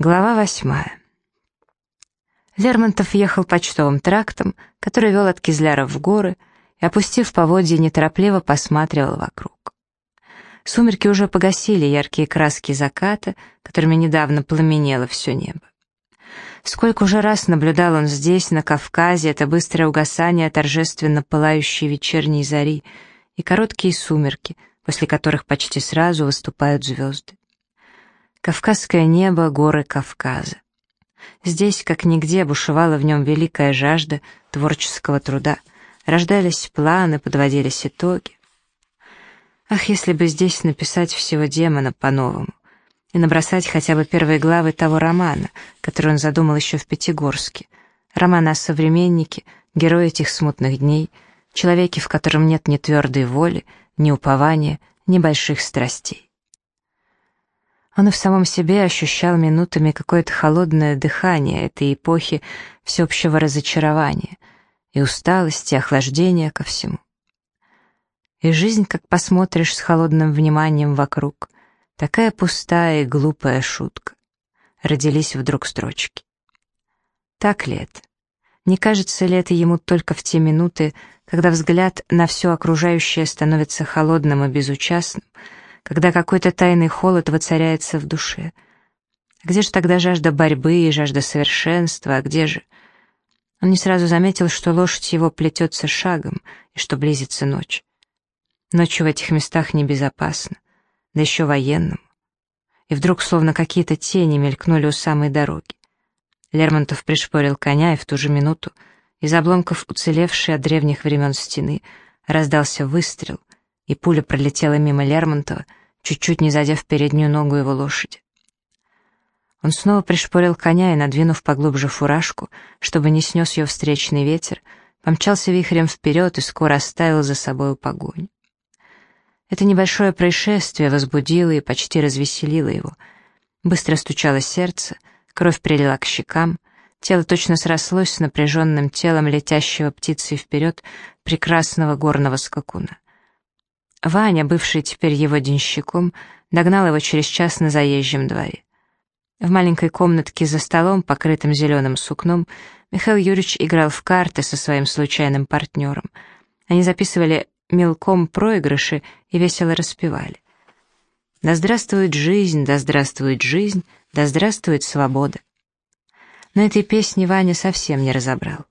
Глава восьмая. Лермонтов ехал почтовым трактом, который вел от Кизляра в горы, и, опустив поводья, неторопливо посматривал вокруг. Сумерки уже погасили яркие краски заката, которыми недавно пламенело все небо. Сколько уже раз наблюдал он здесь, на Кавказе, это быстрое угасание торжественно пылающей вечерней зари и короткие сумерки, после которых почти сразу выступают звезды. Кавказское небо, горы Кавказа. Здесь, как нигде, бушевала в нем великая жажда творческого труда. Рождались планы, подводились итоги. Ах, если бы здесь написать всего демона по-новому и набросать хотя бы первые главы того романа, который он задумал еще в Пятигорске. Романа о современнике, герое этих смутных дней, человеке, в котором нет ни твердой воли, ни упования, ни больших страстей. Он и в самом себе ощущал минутами какое-то холодное дыхание этой эпохи всеобщего разочарования и усталости, и охлаждения ко всему. И жизнь, как посмотришь с холодным вниманием вокруг, такая пустая и глупая шутка. Родились вдруг строчки. Так ли это? Не кажется ли это ему только в те минуты, когда взгляд на все окружающее становится холодным и безучастным, когда какой-то тайный холод воцаряется в душе. Где же тогда жажда борьбы и жажда совершенства, а где же... Он не сразу заметил, что лошадь его плетется шагом и что близится ночь. Ночью в этих местах небезопасно, да еще военному. И вдруг словно какие-то тени мелькнули у самой дороги. Лермонтов пришпорил коня, и в ту же минуту из обломков уцелевшей от древних времен стены раздался выстрел, и пуля пролетела мимо Лермонтова, чуть-чуть не задев переднюю ногу его лошади. Он снова пришпорил коня и, надвинув поглубже фуражку, чтобы не снес ее встречный ветер, помчался вихрем вперед и скоро оставил за собою погоню. Это небольшое происшествие возбудило и почти развеселило его. Быстро стучало сердце, кровь прилила к щекам, тело точно срослось с напряженным телом летящего птицей вперед прекрасного горного скакуна. Ваня, бывший теперь его денщиком, догнал его через час на заезжем дворе. В маленькой комнатке за столом, покрытым зеленым сукном, Михаил Юрьевич играл в карты со своим случайным партнером. Они записывали мелком проигрыши и весело распевали. «Да здравствует жизнь, да здравствует жизнь, да здравствует свобода». Но этой песни Ваня совсем не разобрал.